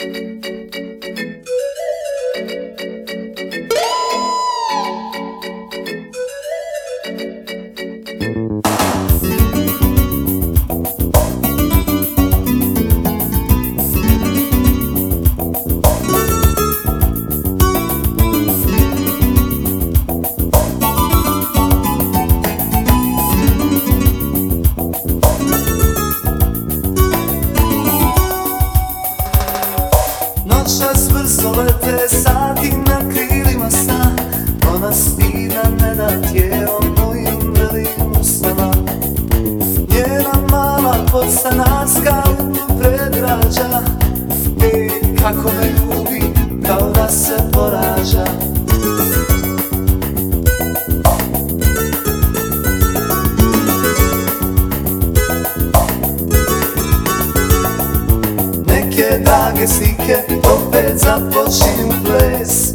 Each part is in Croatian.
Thank you. Brzo lete sati na krilima sna. Ona stida ne da tijelom mojim velim usnama. Njena mala podstanarska predrađa Ej, kako me ljubi, kao da se porađa. Neke drage slike opet započinju ples.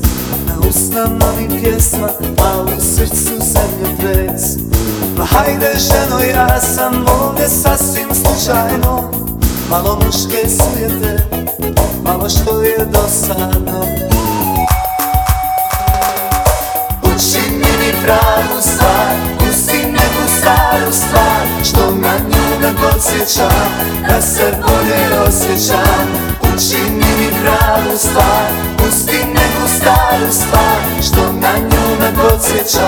Na usnama mi pjesma, a u srcu zemljotres Pa hajde ženo, ja sam ovdje sasvim slučajno. Malo muške sujete, malo što je dosadno. Učini mi pravu stvar, pusti neku staru stvar. Što na nju me podsjeća, da se bolje osjećam Učini mi pravu stvar, pusti neku staru stvar Što na nju me podsjeća,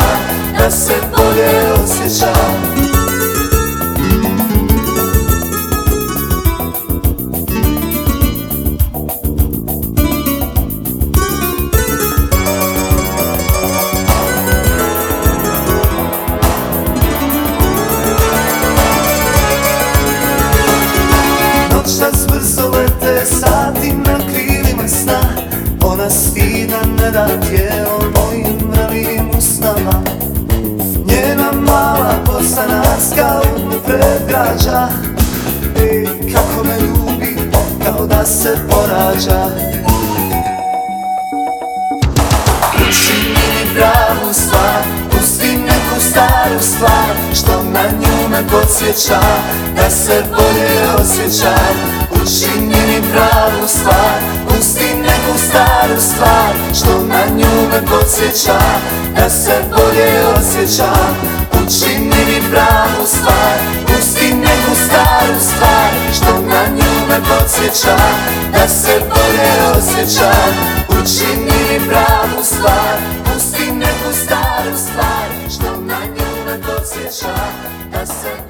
da se bolje osjećam Ona stida ne da tijelom mojim vrlim usnama Njena mala bosanarska u predgrađa. Ej, kako me ljubi, kao da se porađa. Učini mi pravu stvar, pusti neku staru stvar Što na nju me podsjeća, da se bolje osjećam. Učini mi pravu stvar, podsjeća, da se bolje osjećam Učini mi pravu stvar, pusti neku staru stvar Što na nju me podsjeća, da se bolje osjećam Učini mi pravu stvar, pusti neku staru stvar Što na nju me podsjeća, da se